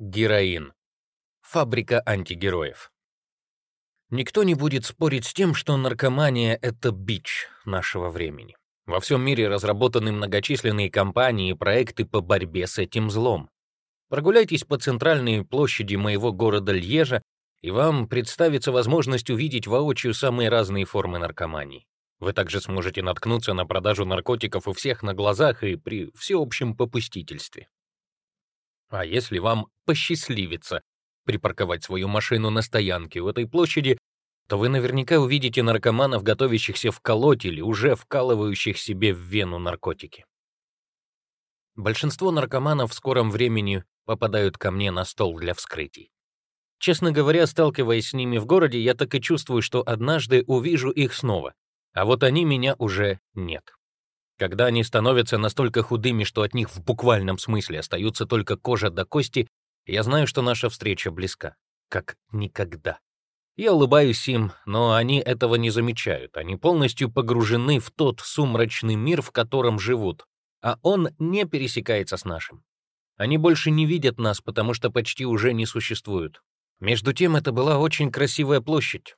Героин. Фабрика антигероев. Никто не будет спорить с тем, что наркомания — это бич нашего времени. Во всем мире разработаны многочисленные кампании и проекты по борьбе с этим злом. Прогуляйтесь по центральной площади моего города Льежа, и вам представится возможность увидеть воочию самые разные формы наркомании. Вы также сможете наткнуться на продажу наркотиков у всех на глазах и при всеобщем попустительстве. А если вам посчастливится припарковать свою машину на стоянке у этой площади, то вы наверняка увидите наркоманов, готовящихся вколоть или уже вкалывающих себе в вену наркотики. Большинство наркоманов в скором времени попадают ко мне на стол для вскрытий. Честно говоря, сталкиваясь с ними в городе, я так и чувствую, что однажды увижу их снова, а вот они меня уже нет. Когда они становятся настолько худыми, что от них в буквальном смысле остаются только кожа до кости, я знаю, что наша встреча близка, как никогда. Я улыбаюсь им, но они этого не замечают. Они полностью погружены в тот сумрачный мир, в котором живут, а он не пересекается с нашим. Они больше не видят нас, потому что почти уже не существуют. Между тем, это была очень красивая площадь.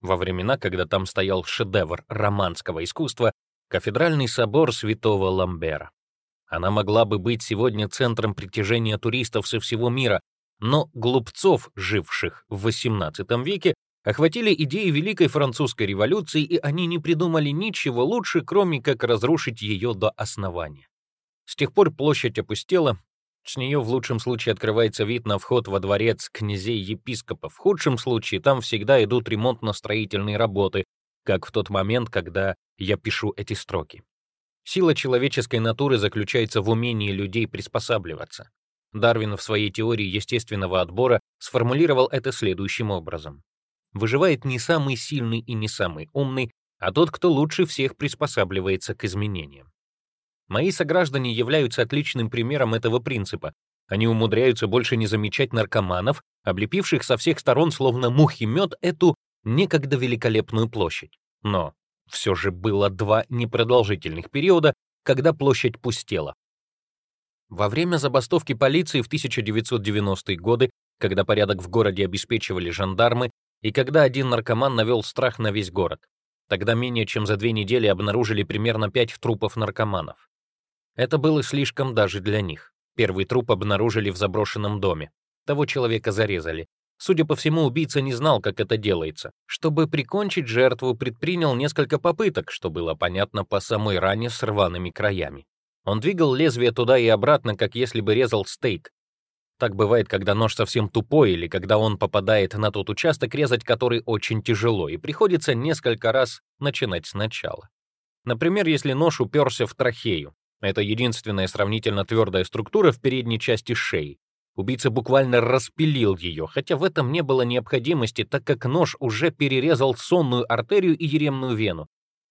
Во времена, когда там стоял шедевр романского искусства, Кафедральный собор святого Ламбера. Она могла бы быть сегодня центром притяжения туристов со всего мира, но глупцов, живших в XVIII веке, охватили идеи Великой Французской революции, и они не придумали ничего лучше, кроме как разрушить ее до основания. С тех пор площадь опустела, с нее в лучшем случае открывается вид на вход во дворец князей-епископов, в худшем случае там всегда идут ремонтно-строительные работы, как в тот момент, когда я пишу эти строки. Сила человеческой натуры заключается в умении людей приспосабливаться. Дарвин в своей теории естественного отбора сформулировал это следующим образом. Выживает не самый сильный и не самый умный, а тот, кто лучше всех приспосабливается к изменениям. Мои сограждане являются отличным примером этого принципа. Они умудряются больше не замечать наркоманов, облепивших со всех сторон словно мухи мед эту некогда великолепную площадь. Но все же было два непродолжительных периода, когда площадь пустела. Во время забастовки полиции в 1990-е годы, когда порядок в городе обеспечивали жандармы, и когда один наркоман навел страх на весь город. Тогда менее чем за две недели обнаружили примерно пять трупов наркоманов. Это было слишком даже для них. Первый труп обнаружили в заброшенном доме. Того человека зарезали. Судя по всему, убийца не знал, как это делается. Чтобы прикончить жертву, предпринял несколько попыток, что было понятно по самой ране с рваными краями. Он двигал лезвие туда и обратно, как если бы резал стейк. Так бывает, когда нож совсем тупой или когда он попадает на тот участок, резать который очень тяжело, и приходится несколько раз начинать сначала. Например, если нож уперся в трахею. Это единственная сравнительно твердая структура в передней части шеи. Убийца буквально распилил ее, хотя в этом не было необходимости, так как нож уже перерезал сонную артерию и еремную вену.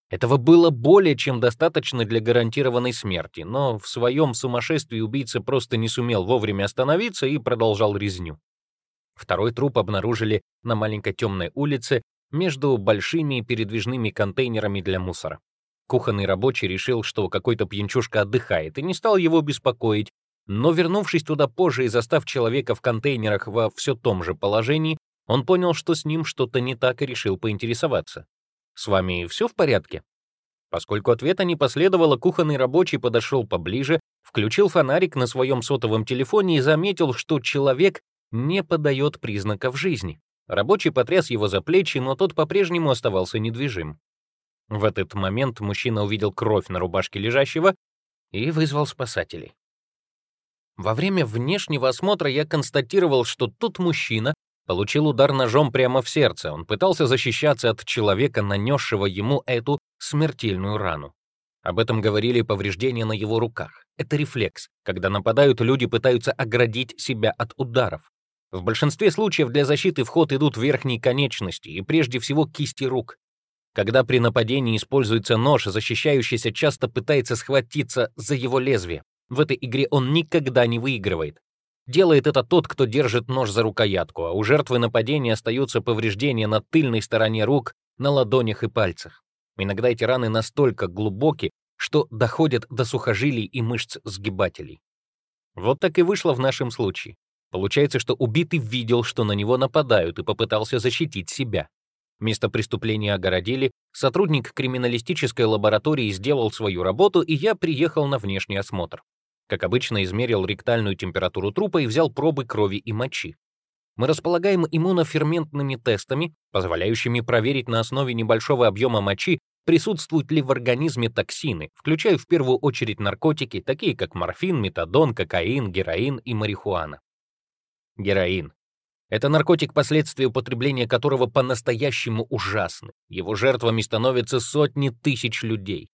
Этого было более чем достаточно для гарантированной смерти, но в своем сумасшествии убийца просто не сумел вовремя остановиться и продолжал резню. Второй труп обнаружили на маленькой темной улице между большими передвижными контейнерами для мусора. Кухонный рабочий решил, что какой-то пьянчушка отдыхает, и не стал его беспокоить, но вернувшись туда позже и застав человека в контейнерах во все том же положении, он понял, что с ним что-то не так и решил поинтересоваться. «С вами все в порядке?» Поскольку ответа не последовало, кухонный рабочий подошел поближе, включил фонарик на своем сотовом телефоне и заметил, что человек не подает признаков жизни. Рабочий потряс его за плечи, но тот по-прежнему оставался недвижим. В этот момент мужчина увидел кровь на рубашке лежащего и вызвал спасателей. Во время внешнего осмотра я констатировал, что тот мужчина получил удар ножом прямо в сердце. Он пытался защищаться от человека, нанесшего ему эту смертельную рану. Об этом говорили повреждения на его руках. Это рефлекс. Когда нападают, люди пытаются оградить себя от ударов. В большинстве случаев для защиты в ход идут верхние конечности и прежде всего кисти рук. Когда при нападении используется нож, защищающийся часто пытается схватиться за его лезвие. В этой игре он никогда не выигрывает. Делает это тот, кто держит нож за рукоятку, а у жертвы нападения остаются повреждения на тыльной стороне рук, на ладонях и пальцах. Иногда эти раны настолько глубоки, что доходят до сухожилий и мышц сгибателей. Вот так и вышло в нашем случае. Получается, что убитый видел, что на него нападают, и попытался защитить себя. Место преступления огородили, сотрудник криминалистической лаборатории сделал свою работу, и я приехал на внешний осмотр. Как обычно, измерил ректальную температуру трупа и взял пробы крови и мочи. Мы располагаем иммуноферментными тестами, позволяющими проверить на основе небольшого объема мочи, присутствуют ли в организме токсины, включая в первую очередь наркотики, такие как морфин, метадон, кокаин, героин и марихуана. Героин это наркотик, последствия употребления которого по-настоящему ужасны. Его жертвами становятся сотни тысяч людей.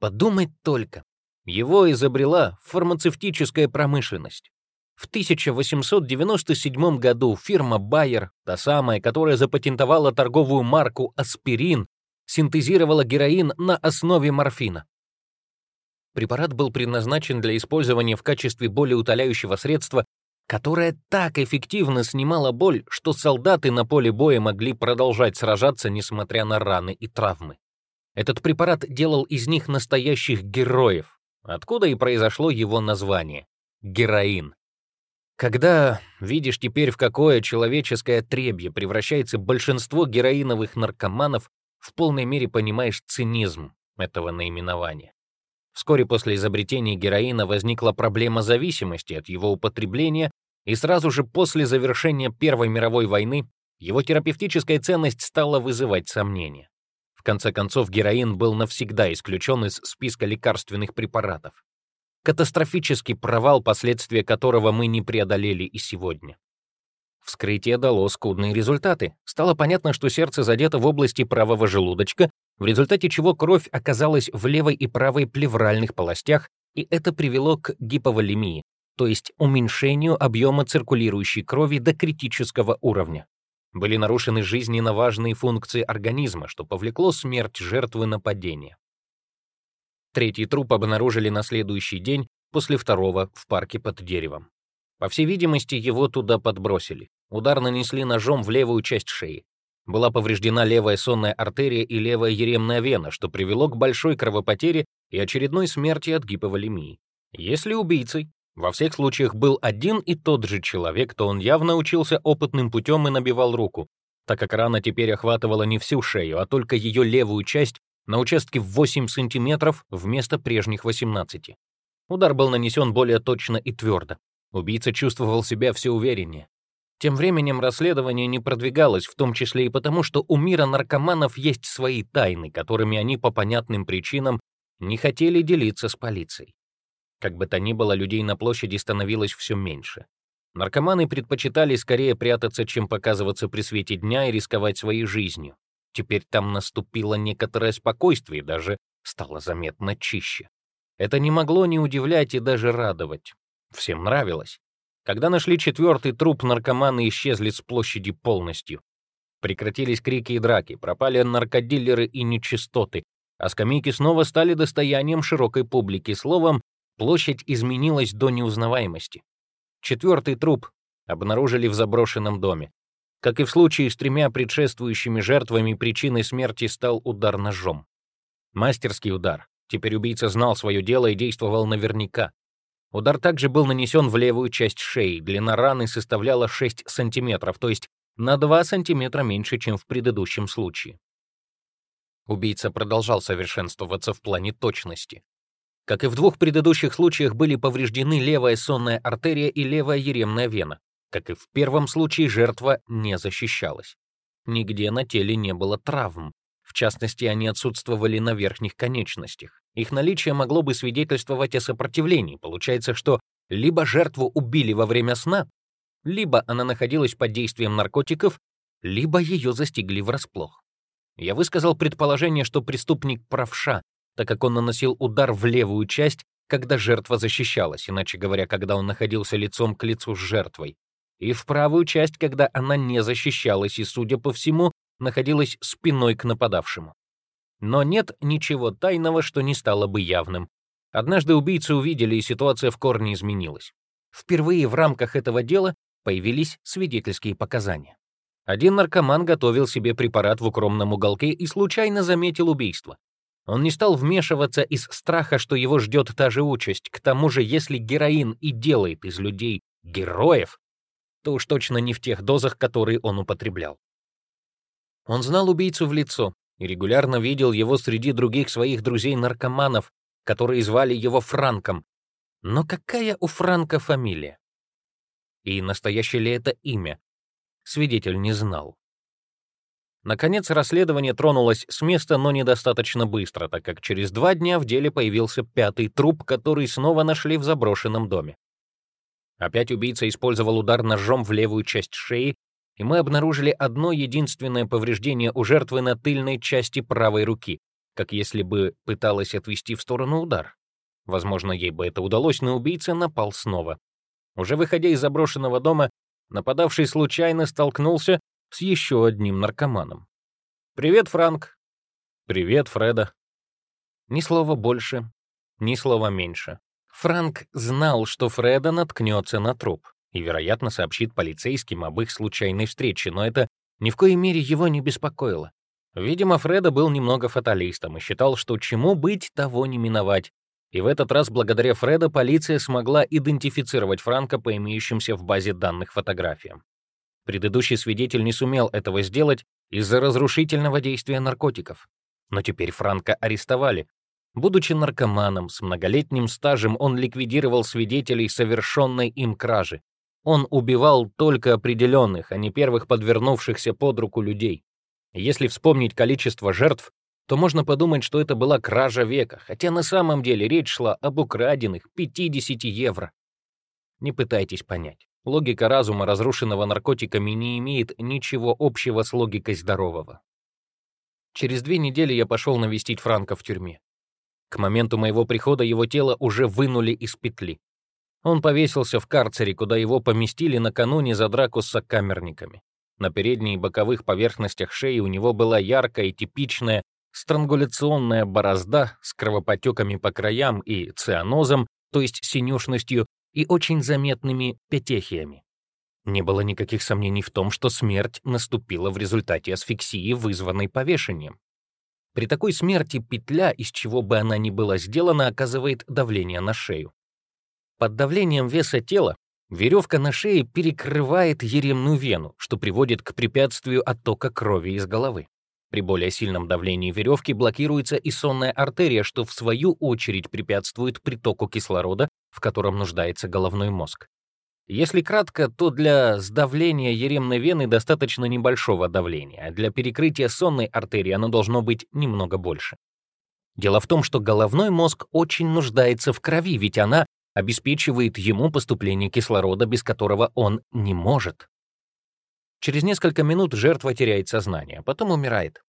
Подумать только. Его изобрела фармацевтическая промышленность. В 1897 году фирма Bayer, та самая, которая запатентовала торговую марку «Аспирин», синтезировала героин на основе морфина. Препарат был предназначен для использования в качестве болеутоляющего средства которая так эффективно снимала боль, что солдаты на поле боя могли продолжать сражаться, несмотря на раны и травмы. Этот препарат делал из них настоящих героев, откуда и произошло его название — героин. Когда видишь теперь, в какое человеческое требье превращается большинство героиновых наркоманов, в полной мере понимаешь цинизм этого наименования. Вскоре после изобретения героина возникла проблема зависимости от его употребления, и сразу же после завершения Первой мировой войны его терапевтическая ценность стала вызывать сомнения. Конце концов, героин был навсегда исключен из списка лекарственных препаратов. Катастрофический провал, последствия которого мы не преодолели и сегодня. Вскрытие дало скудные результаты. Стало понятно, что сердце задето в области правого желудочка, в результате чего кровь оказалась в левой и правой плевральных полостях, и это привело к гиповолемии, то есть уменьшению объема циркулирующей крови до критического уровня. Были нарушены жизненно важные функции организма, что повлекло смерть жертвы нападения. Третий труп обнаружили на следующий день после второго в парке под деревом. По всей видимости, его туда подбросили. Удар нанесли ножом в левую часть шеи. Была повреждена левая сонная артерия и левая еремная вена, что привело к большой кровопотере и очередной смерти от гиповолемии. Если убийцей во всех случаях был один и тот же человек, то он явно учился опытным путем и набивал руку, так как рана теперь охватывала не всю шею, а только ее левую часть на участке в 8 сантиметров вместо прежних 18. Удар был нанесен более точно и твердо. Убийца чувствовал себя все увереннее. Тем временем расследование не продвигалось, в том числе и потому, что у мира наркоманов есть свои тайны, которыми они по понятным причинам не хотели делиться с полицией. Как бы то ни было, людей на площади становилось все меньше. Наркоманы предпочитали скорее прятаться, чем показываться при свете дня и рисковать своей жизнью. Теперь там наступило некоторое спокойствие и даже стало заметно чище. Это не могло не удивлять и даже радовать. Всем нравилось. Когда нашли четвертый труп, наркоманы исчезли с площади полностью. Прекратились крики и драки, пропали наркодилеры и нечистоты, а скамейки снова стали достоянием широкой публики. Словом, площадь изменилась до неузнаваемости. Четвертый труп обнаружили в заброшенном доме. Как и в случае с тремя предшествующими жертвами, причиной смерти стал удар ножом. Мастерский удар. Теперь убийца знал свое дело и действовал наверняка. Удар также был нанесен в левую часть шеи. Длина раны составляла 6 сантиметров, то есть на 2 сантиметра меньше, чем в предыдущем случае. Убийца продолжал совершенствоваться в плане точности. Как и в двух предыдущих случаях были повреждены левая сонная артерия и левая еремная вена. Как и в первом случае, жертва не защищалась. Нигде на теле не было травм. В частности, они отсутствовали на верхних конечностях. Их наличие могло бы свидетельствовать о сопротивлении. Получается, что либо жертву убили во время сна, либо она находилась под действием наркотиков, либо ее застигли врасплох. Я высказал предположение, что преступник правша, так как он наносил удар в левую часть, когда жертва защищалась, иначе говоря, когда он находился лицом к лицу с жертвой, и в правую часть, когда она не защищалась и, судя по всему, находилась спиной к нападавшему. Но нет ничего тайного, что не стало бы явным. Однажды убийцы увидели, и ситуация в корне изменилась. Впервые в рамках этого дела появились свидетельские показания. Один наркоман готовил себе препарат в укромном уголке и случайно заметил убийство. Он не стал вмешиваться из страха, что его ждет та же участь. К тому же, если героин и делает из людей героев, то уж точно не в тех дозах, которые он употреблял. Он знал убийцу в лицо и регулярно видел его среди других своих друзей-наркоманов, которые звали его Франком. Но какая у Франка фамилия? И настоящее ли это имя? Свидетель не знал. Наконец, расследование тронулось с места, но недостаточно быстро, так как через два дня в деле появился пятый труп, который снова нашли в заброшенном доме. Опять убийца использовал удар ножом в левую часть шеи, и мы обнаружили одно единственное повреждение у жертвы на тыльной части правой руки, как если бы пыталась отвести в сторону удар. Возможно, ей бы это удалось, но убийца напал снова. Уже выходя из заброшенного дома, нападавший случайно столкнулся с еще одним наркоманом. «Привет, Франк!» «Привет, Фреда!» Ни слова больше, ни слова меньше. Франк знал, что Фреда наткнется на труп и, вероятно, сообщит полицейским об их случайной встрече, но это ни в коей мере его не беспокоило. Видимо, Фреда был немного фаталистом и считал, что чему быть, того не миновать. И в этот раз, благодаря Фреда, полиция смогла идентифицировать Франка по имеющимся в базе данных фотографиям. Предыдущий свидетель не сумел этого сделать из-за разрушительного действия наркотиков. Но теперь Франка арестовали. Будучи наркоманом с многолетним стажем, он ликвидировал свидетелей совершенной им кражи. Он убивал только определенных, а не первых подвернувшихся под руку людей. Если вспомнить количество жертв, то можно подумать, что это была кража века, хотя на самом деле речь шла об украденных 50 евро. Не пытайтесь понять. Логика разума, разрушенного наркотиками, не имеет ничего общего с логикой здорового. Через две недели я пошел навестить Франка в тюрьме. К моменту моего прихода его тело уже вынули из петли. Он повесился в карцере, куда его поместили накануне за драку с сокамерниками. На передней и боковых поверхностях шеи у него была яркая и типичная странгуляционная борозда с кровопотеками по краям и цианозом, то есть синюшностью и очень заметными петехиями. Не было никаких сомнений в том, что смерть наступила в результате асфиксии, вызванной повешением. При такой смерти петля, из чего бы она ни была сделана, оказывает давление на шею. Под давлением веса тела веревка на шее перекрывает еремную вену, что приводит к препятствию оттока крови из головы. При более сильном давлении веревки блокируется и сонная артерия, что в свою очередь препятствует притоку кислорода, в котором нуждается головной мозг. Если кратко, то для сдавления еремной вены достаточно небольшого давления, а для перекрытия сонной артерии оно должно быть немного больше. Дело в том, что головной мозг очень нуждается в крови, ведь она обеспечивает ему поступление кислорода, без которого он не может. Через несколько минут жертва теряет сознание, а потом умирает.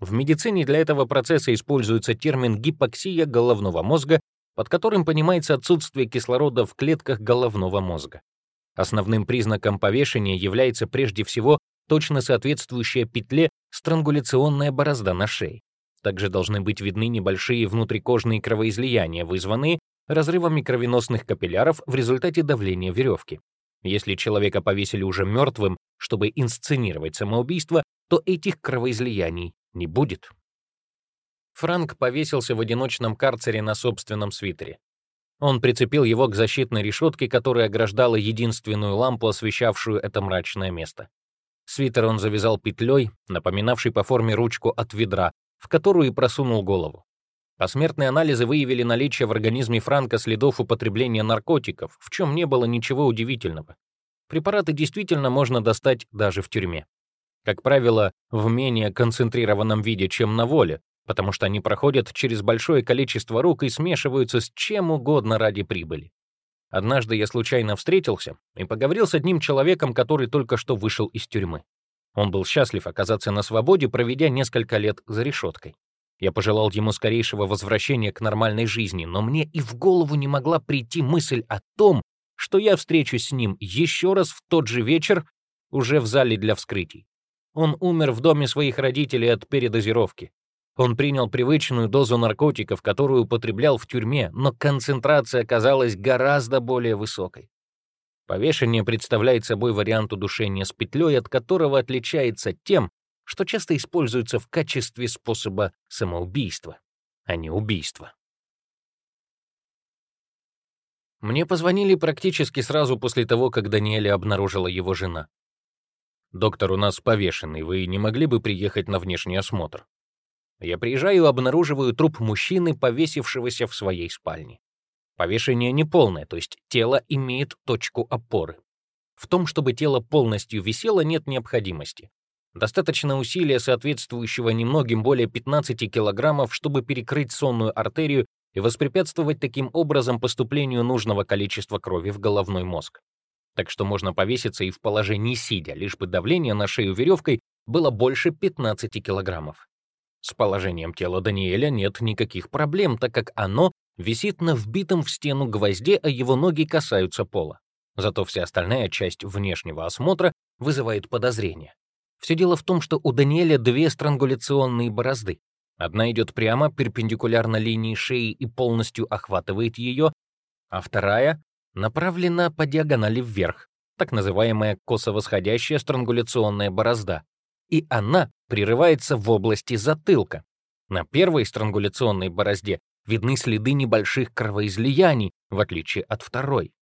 В медицине для этого процесса используется термин гипоксия головного мозга, под которым понимается отсутствие кислорода в клетках головного мозга. Основным признаком повешения является прежде всего точно соответствующая петле странгуляционная борозда на шее. Также должны быть видны небольшие внутрикожные кровоизлияния, вызванные разрывами кровеносных капилляров в результате давления веревки. Если человека повесили уже мертвым, чтобы инсценировать самоубийство, то этих кровоизлияний не будет. Франк повесился в одиночном карцере на собственном свитере. Он прицепил его к защитной решетке, которая ограждала единственную лампу, освещавшую это мрачное место. Свитер он завязал петлей, напоминавшей по форме ручку от ведра, в которую и просунул голову. Посмертные анализы выявили наличие в организме Франка следов употребления наркотиков, в чем не было ничего удивительного. Препараты действительно можно достать даже в тюрьме. Как правило, в менее концентрированном виде, чем на воле, потому что они проходят через большое количество рук и смешиваются с чем угодно ради прибыли. Однажды я случайно встретился и поговорил с одним человеком, который только что вышел из тюрьмы. Он был счастлив оказаться на свободе, проведя несколько лет за решеткой. Я пожелал ему скорейшего возвращения к нормальной жизни, но мне и в голову не могла прийти мысль о том, что я встречусь с ним еще раз в тот же вечер, уже в зале для вскрытий. Он умер в доме своих родителей от передозировки. Он принял привычную дозу наркотиков, которую употреблял в тюрьме, но концентрация оказалась гораздо более высокой. Повешение представляет собой вариант удушения с петлей, от которого отличается тем, что часто используется в качестве способа самоубийства, а не убийства. Мне позвонили практически сразу после того, как Даниэля обнаружила его жена. «Доктор, у нас повешенный, вы не могли бы приехать на внешний осмотр?» Я приезжаю и обнаруживаю труп мужчины, повесившегося в своей спальне. Повешение неполное, то есть тело имеет точку опоры. В том, чтобы тело полностью висело, нет необходимости. Достаточно усилия, соответствующего немногим более 15 килограммов, чтобы перекрыть сонную артерию и воспрепятствовать таким образом поступлению нужного количества крови в головной мозг. Так что можно повеситься и в положении сидя, лишь бы давление на шею веревкой было больше 15 килограммов. С положением тела Даниэля нет никаких проблем, так как оно висит на вбитом в стену гвозде, а его ноги касаются пола. Зато вся остальная часть внешнего осмотра вызывает подозрения. Все дело в том, что у Даниэля две странгуляционные борозды. Одна идет прямо, перпендикулярно линии шеи и полностью охватывает ее, а вторая направлена по диагонали вверх, так называемая косо-восходящая странгуляционная борозда. И она прерывается в области затылка. На первой странгуляционной борозде видны следы небольших кровоизлияний, в отличие от второй.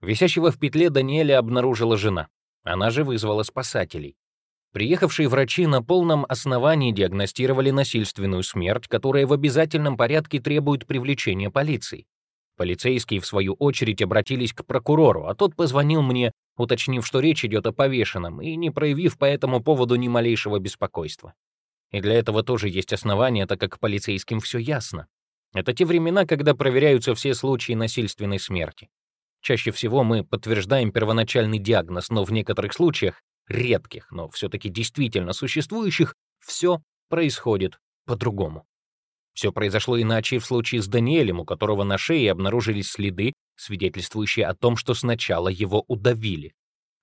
Висящего в петле Даниэля обнаружила жена. Она же вызвала спасателей. Приехавшие врачи на полном основании диагностировали насильственную смерть, которая в обязательном порядке требует привлечения полиции. Полицейские, в свою очередь, обратились к прокурору, а тот позвонил мне, уточнив, что речь идет о повешенном, и не проявив по этому поводу ни малейшего беспокойства. И для этого тоже есть основания, так как полицейским все ясно. Это те времена, когда проверяются все случаи насильственной смерти. Чаще всего мы подтверждаем первоначальный диагноз, но в некоторых случаях, редких, но все-таки действительно существующих, все происходит по-другому. Все произошло иначе в случае с Даниэлем, у которого на шее обнаружились следы, свидетельствующие о том, что сначала его удавили.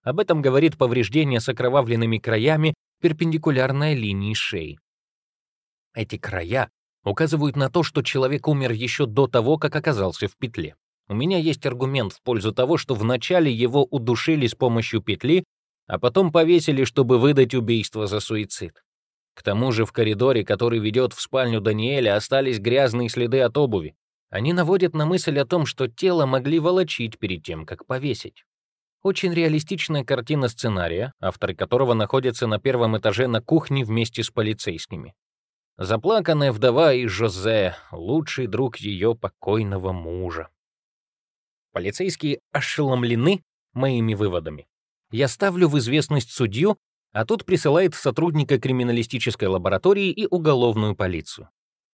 Об этом говорит повреждение с окровавленными краями перпендикулярной линии шеи. Эти края указывают на то, что человек умер еще до того, как оказался в петле. У меня есть аргумент в пользу того, что вначале его удушили с помощью петли, а потом повесили, чтобы выдать убийство за суицид. К тому же в коридоре, который ведет в спальню Даниэля, остались грязные следы от обуви. Они наводят на мысль о том, что тело могли волочить перед тем, как повесить. Очень реалистичная картина сценария, авторы которого находятся на первом этаже на кухне вместе с полицейскими. Заплаканная вдова и Жозе, лучший друг ее покойного мужа. Полицейские ошеломлены моими выводами. Я ставлю в известность судью, а тот присылает сотрудника криминалистической лаборатории и уголовную полицию.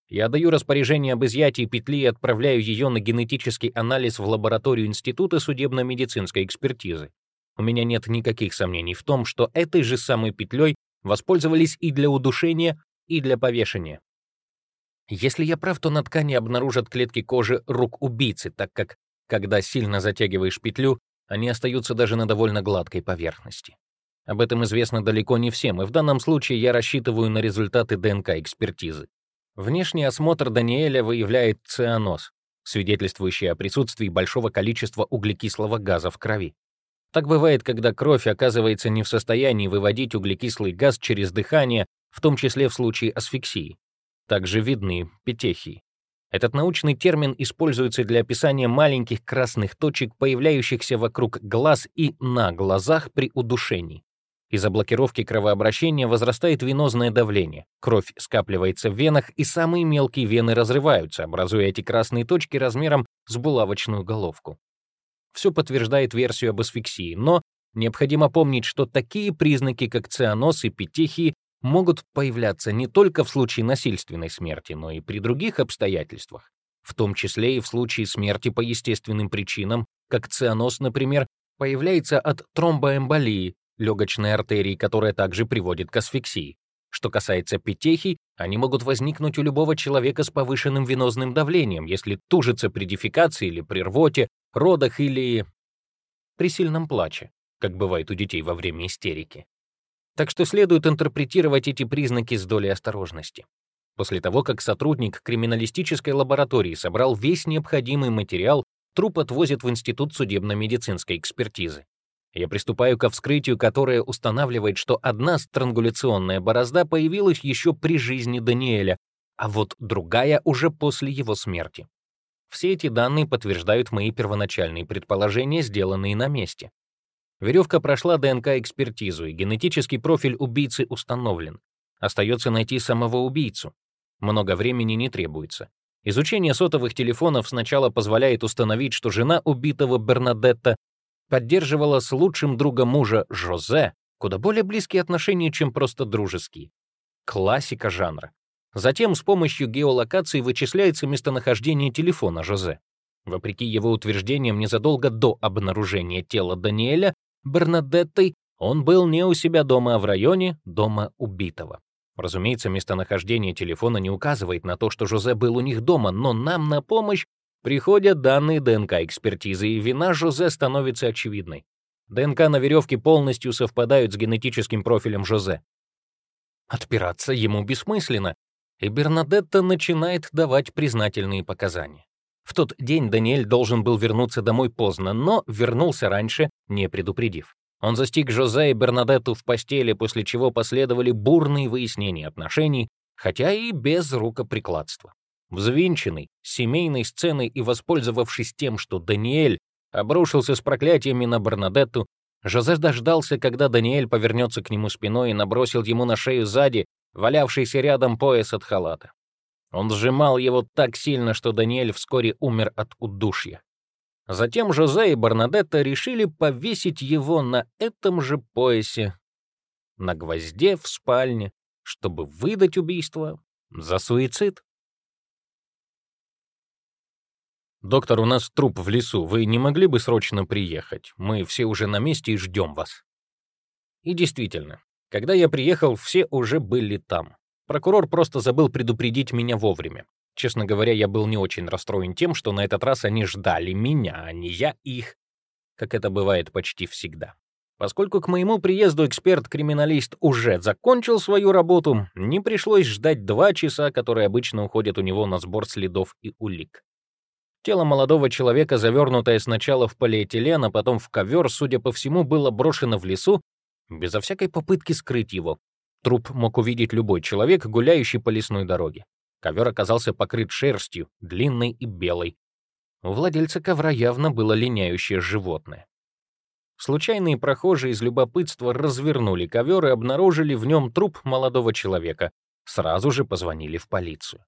Я даю распоряжение об изъятии петли и отправляю ее на генетический анализ в лабораторию Института судебно-медицинской экспертизы. У меня нет никаких сомнений в том, что этой же самой петлей воспользовались и для удушения, и для повешения. Если я прав, то на ткани обнаружат клетки кожи рук убийцы, так как когда сильно затягиваешь петлю, они остаются даже на довольно гладкой поверхности. Об этом известно далеко не всем, и в данном случае я рассчитываю на результаты ДНК-экспертизы. Внешний осмотр Даниэля выявляет цианоз, свидетельствующий о присутствии большого количества углекислого газа в крови. Так бывает, когда кровь оказывается не в состоянии выводить углекислый газ через дыхание, в том числе в случае асфиксии. Также видны петехии. Этот научный термин используется для описания маленьких красных точек, появляющихся вокруг глаз и на глазах при удушении. Из-за блокировки кровообращения возрастает венозное давление, кровь скапливается в венах, и самые мелкие вены разрываются, образуя эти красные точки размером с булавочную головку. Все подтверждает версию об асфиксии, но необходимо помнить, что такие признаки, как цианоз и петехии, могут появляться не только в случае насильственной смерти, но и при других обстоятельствах, в том числе и в случае смерти по естественным причинам, как цианоз, например, появляется от тромбоэмболии легочной артерии, которая также приводит к асфиксии. Что касается петехий, они могут возникнуть у любого человека с повышенным венозным давлением, если тужится при дефекации или при рвоте, родах или при сильном плаче, как бывает у детей во время истерики. Так что следует интерпретировать эти признаки с долей осторожности. После того, как сотрудник криминалистической лаборатории собрал весь необходимый материал, труп отвозят в Институт судебно-медицинской экспертизы. Я приступаю ко вскрытию, которое устанавливает, что одна странгуляционная борозда появилась еще при жизни Даниэля, а вот другая уже после его смерти. Все эти данные подтверждают мои первоначальные предположения, сделанные на месте. Веревка прошла ДНК-экспертизу, и генетический профиль убийцы установлен. Остается найти самого убийцу. Много времени не требуется. Изучение сотовых телефонов сначала позволяет установить, что жена убитого Бернадетта поддерживала с лучшим другом мужа Жозе куда более близкие отношения, чем просто дружеские. Классика жанра. Затем с помощью геолокации вычисляется местонахождение телефона Жозе. Вопреки его утверждениям, незадолго до обнаружения тела Даниэля Бернадеттой он был не у себя дома, а в районе дома убитого. Разумеется, местонахождение телефона не указывает на то, что Жозе был у них дома, но нам на помощь приходят данные ДНК-экспертизы, и вина Жозе становится очевидной. ДНК на веревке полностью совпадают с генетическим профилем Жозе. Отпираться ему бессмысленно, и Бернадетта начинает давать признательные показания. В тот день Даниэль должен был вернуться домой поздно, но вернулся раньше, не предупредив. Он застиг Жозе и Бернадетту в постели, после чего последовали бурные выяснения отношений, хотя и без рукоприкладства. Взвинченный, семейной сценой и воспользовавшись тем, что Даниэль обрушился с проклятиями на Бернадетту, Жозе дождался, когда Даниэль повернется к нему спиной и набросил ему на шею сзади валявшийся рядом пояс от халата. Он сжимал его так сильно, что Даниэль вскоре умер от удушья. Затем Жозе и Бернадетта решили повесить его на этом же поясе, на гвозде в спальне, чтобы выдать убийство за суицид. «Доктор, у нас труп в лесу. Вы не могли бы срочно приехать? Мы все уже на месте и ждем вас». И действительно, когда я приехал, все уже были там. Прокурор просто забыл предупредить меня вовремя. Честно говоря, я был не очень расстроен тем, что на этот раз они ждали меня, а не я их, как это бывает почти всегда. Поскольку к моему приезду эксперт-криминалист уже закончил свою работу, не пришлось ждать два часа, которые обычно уходят у него на сбор следов и улик. Тело молодого человека, завернутое сначала в полиэтилен, а потом в ковер, судя по всему, было брошено в лесу, безо всякой попытки скрыть его. Труп мог увидеть любой человек, гуляющий по лесной дороге. Ковер оказался покрыт шерстью, длинной и белой. У владельца ковра явно было линяющее животное. Случайные прохожие из любопытства развернули ковер и обнаружили в нем труп молодого человека. Сразу же позвонили в полицию.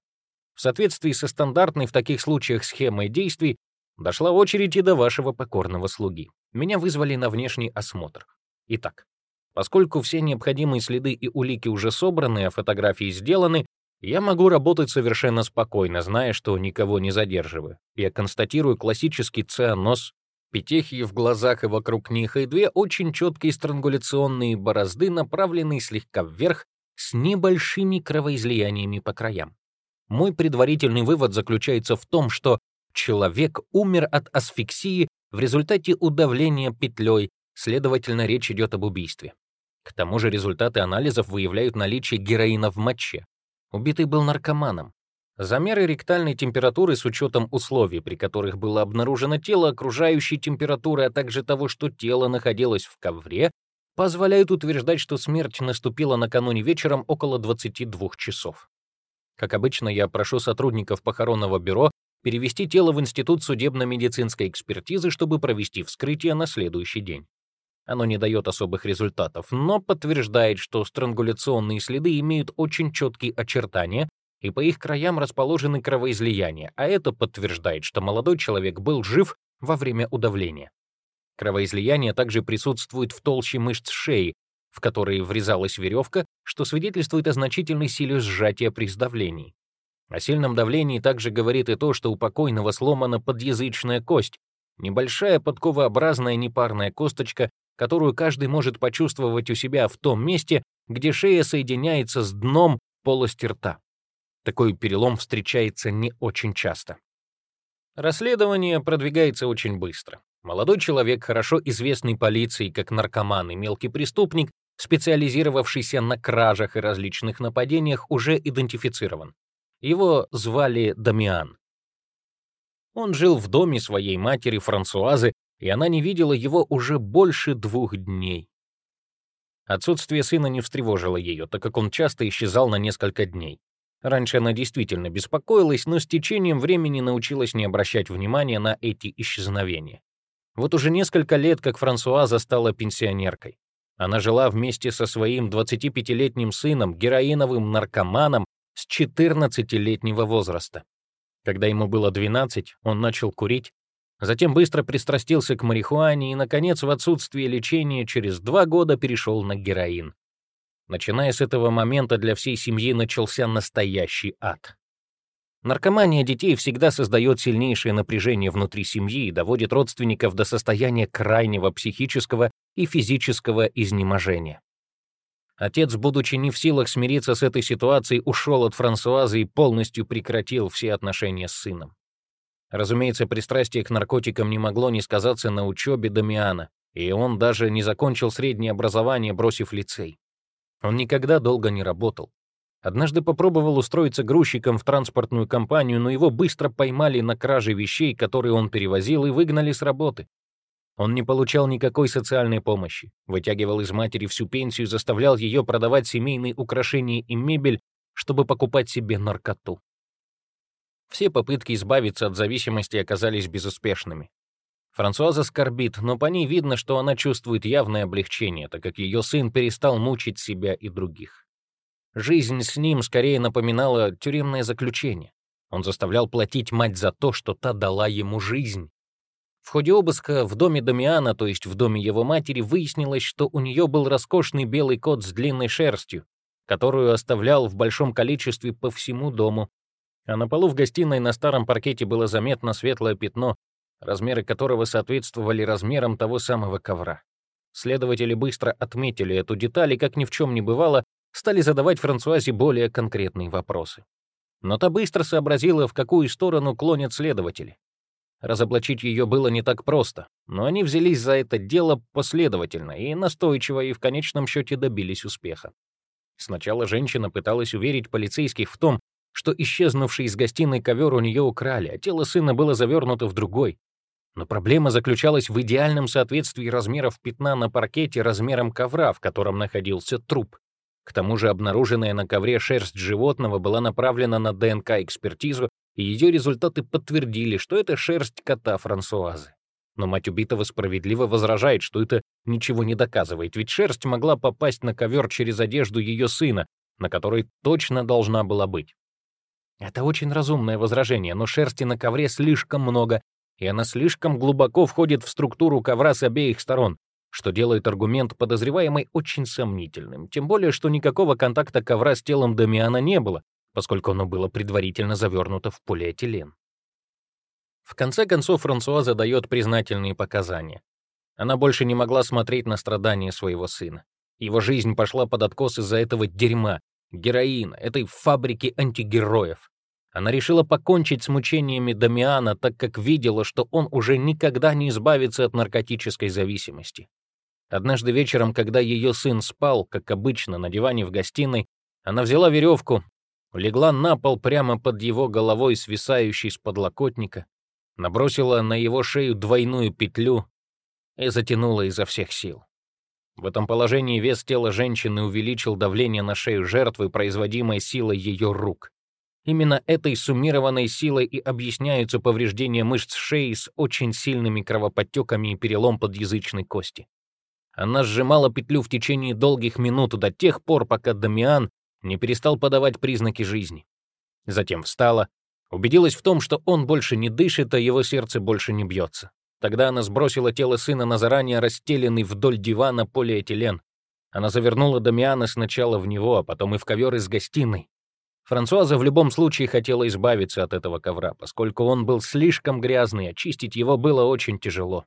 В соответствии со стандартной в таких случаях схемой действий, дошла очередь и до вашего покорного слуги. Меня вызвали на внешний осмотр. Итак, поскольку все необходимые следы и улики уже собраны, а фотографии сделаны, я могу работать совершенно спокойно, зная, что никого не задерживаю. Я констатирую классический цианоз, петехи в глазах и вокруг них, и две очень четкие странгуляционные борозды, направленные слегка вверх, с небольшими кровоизлияниями по краям. Мой предварительный вывод заключается в том, что человек умер от асфиксии в результате удавления петлей, следовательно, речь идет об убийстве. К тому же результаты анализов выявляют наличие героина в моче. Убитый был наркоманом. Замеры ректальной температуры с учетом условий, при которых было обнаружено тело, окружающей температуры, а также того, что тело находилось в ковре, позволяют утверждать, что смерть наступила накануне вечером около 22 часов. Как обычно, я прошу сотрудников похоронного бюро перевести тело в Институт судебно-медицинской экспертизы, чтобы провести вскрытие на следующий день. Оно не дает особых результатов, но подтверждает, что странгуляционные следы имеют очень четкие очертания, и по их краям расположены кровоизлияния, а это подтверждает, что молодой человек был жив во время удавления. Кровоизлияние также присутствует в толще мышц шеи, в которые врезалась веревка, что свидетельствует о значительной силе сжатия при сдавлении. О сильном давлении также говорит и то, что у покойного сломана подъязычная кость, небольшая подковообразная непарная косточка, которую каждый может почувствовать у себя в том месте, где шея соединяется с дном полости рта. Такой перелом встречается не очень часто. Расследование продвигается очень быстро. Молодой человек, хорошо известный полиции как наркоман и мелкий преступник, специализировавшийся на кражах и различных нападениях, уже идентифицирован. Его звали Дамиан. Он жил в доме своей матери Франсуазы, и она не видела его уже больше двух дней. Отсутствие сына не встревожило ее, так как он часто исчезал на несколько дней. Раньше она действительно беспокоилась, но с течением времени научилась не обращать внимания на эти исчезновения. Вот уже несколько лет, как Франсуаза стала пенсионеркой. Она жила вместе со своим 25-летним сыном, героиновым наркоманом с 14-летнего возраста. Когда ему было 12, он начал курить, затем быстро пристрастился к марихуане и, наконец, в отсутствие лечения через два года перешел на героин. Начиная с этого момента для всей семьи начался настоящий ад. Наркомания детей всегда создает сильнейшее напряжение внутри семьи и доводит родственников до состояния крайнего психического и физического изнеможения. Отец, будучи не в силах смириться с этой ситуацией, ушел от Франсуазы и полностью прекратил все отношения с сыном. Разумеется, пристрастие к наркотикам не могло не сказаться на учебе Дамиана, и он даже не закончил среднее образование, бросив лицей. Он никогда долго не работал. Однажды попробовал устроиться грузчиком в транспортную компанию, но его быстро поймали на краже вещей, которые он перевозил, и выгнали с работы. Он не получал никакой социальной помощи, вытягивал из матери всю пенсию, заставлял ее продавать семейные украшения и мебель, чтобы покупать себе наркоту. Все попытки избавиться от зависимости оказались безуспешными. Франсуаза скорбит, но по ней видно, что она чувствует явное облегчение, так как ее сын перестал мучить себя и других. Жизнь с ним скорее напоминала тюремное заключение. Он заставлял платить мать за то, что та дала ему жизнь. В ходе обыска в доме Дамиана, то есть в доме его матери, выяснилось, что у нее был роскошный белый кот с длинной шерстью, которую оставлял в большом количестве по всему дому. А на полу в гостиной на старом паркете было заметно светлое пятно, размеры которого соответствовали размерам того самого ковра. Следователи быстро отметили эту деталь и, как ни в чем не бывало, стали задавать Франсуазе более конкретные вопросы. Но та быстро сообразила, в какую сторону клонят следователи. Разоблачить ее было не так просто, но они взялись за это дело последовательно и настойчиво, и в конечном счете добились успеха. Сначала женщина пыталась уверить полицейских в том, что исчезнувший из гостиной ковер у нее украли, а тело сына было завернуто в другой. Но проблема заключалась в идеальном соответствии размеров пятна на паркете размером ковра, в котором находился труп. К тому же обнаруженная на ковре шерсть животного была направлена на ДНК-экспертизу, и ее результаты подтвердили, что это шерсть кота Франсуазы. Но мать убитого справедливо возражает, что это ничего не доказывает, ведь шерсть могла попасть на ковер через одежду ее сына, на которой точно должна была быть. Это очень разумное возражение, но шерсти на ковре слишком много, и она слишком глубоко входит в структуру ковра с обеих сторон, что делает аргумент подозреваемой очень сомнительным, тем более, что никакого контакта ковра с телом Дамиана не было, поскольку оно было предварительно завернуто в полиэтилен. В конце концов, Франсуаза дает признательные показания. Она больше не могла смотреть на страдания своего сына. Его жизнь пошла под откос из-за этого дерьма, героина, этой фабрики антигероев. Она решила покончить с мучениями Дамиана, так как видела, что он уже никогда не избавится от наркотической зависимости. Однажды вечером, когда ее сын спал, как обычно, на диване в гостиной, она взяла веревку, легла на пол прямо под его головой, свисающей с подлокотника, набросила на его шею двойную петлю и затянула изо всех сил. В этом положении вес тела женщины увеличил давление на шею жертвы, производимое силой ее рук. Именно этой суммированной силой и объясняются повреждения мышц шеи с очень сильными кровоподтеками и перелом подъязычной кости. Она сжимала петлю в течение долгих минут до тех пор, пока Дамиан не перестал подавать признаки жизни. Затем встала, убедилась в том, что он больше не дышит, а его сердце больше не бьется. Тогда она сбросила тело сына на заранее расстеленный вдоль дивана полиэтилен. Она завернула Дамиана сначала в него, а потом и в ковер из гостиной, Франсуаза в любом случае хотела избавиться от этого ковра, поскольку он был слишком грязный, очистить его было очень тяжело.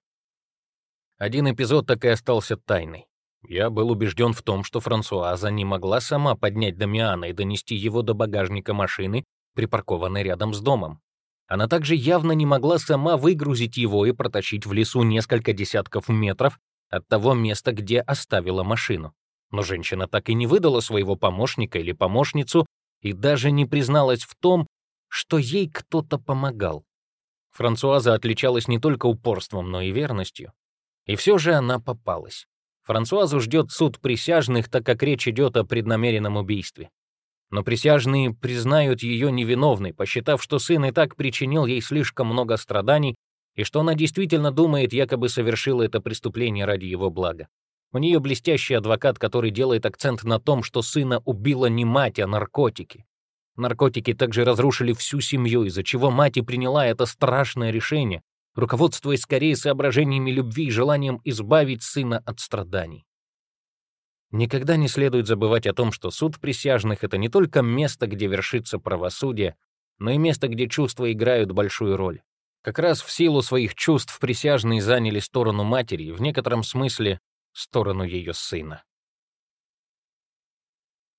Один эпизод так и остался тайной. Я был убежден в том, что Франсуаза не могла сама поднять Дамиана и донести его до багажника машины, припаркованной рядом с домом. Она также явно не могла сама выгрузить его и протащить в лесу несколько десятков метров от того места, где оставила машину. Но женщина так и не выдала своего помощника или помощницу и даже не призналась в том, что ей кто-то помогал. Франсуаза отличалась не только упорством, но и верностью. И все же она попалась. Франсуазу ждет суд присяжных, так как речь идет о преднамеренном убийстве. Но присяжные признают ее невиновной, посчитав, что сын и так причинил ей слишком много страданий и что она действительно думает, якобы совершила это преступление ради его блага. У нее блестящий адвокат, который делает акцент на том, что сына убила не мать, а наркотики. Наркотики также разрушили всю семью, из-за чего мать и приняла это страшное решение, руководствуясь скорее соображениями любви и желанием избавить сына от страданий. Никогда не следует забывать о том, что суд присяжных — это не только место, где вершится правосудие, но и место, где чувства играют большую роль. Как раз в силу своих чувств присяжные заняли сторону матери в некотором смысле сторону ее сына.